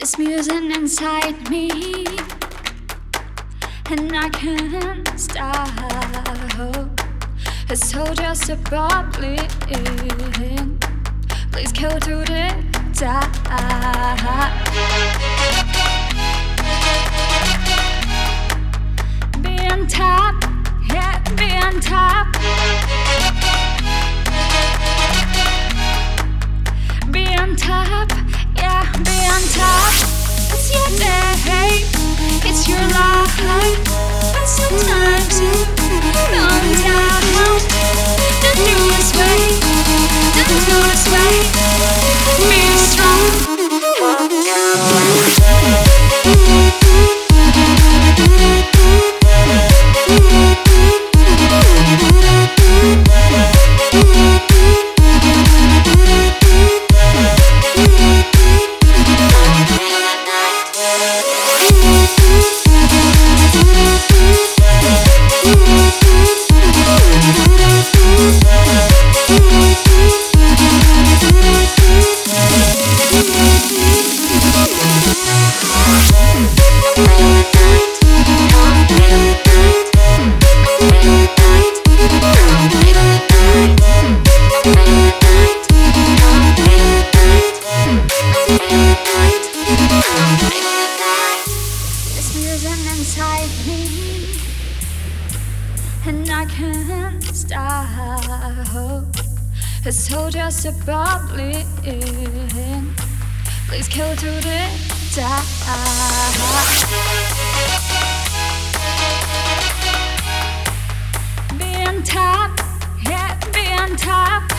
This music inside me, and I can't stop. It's so just a bubbling. Please go to the top. Your life. But sometimes you inside me, and I can't stop. It's so just a bubbling. Please go to the top. Be on top, yeah, be on top.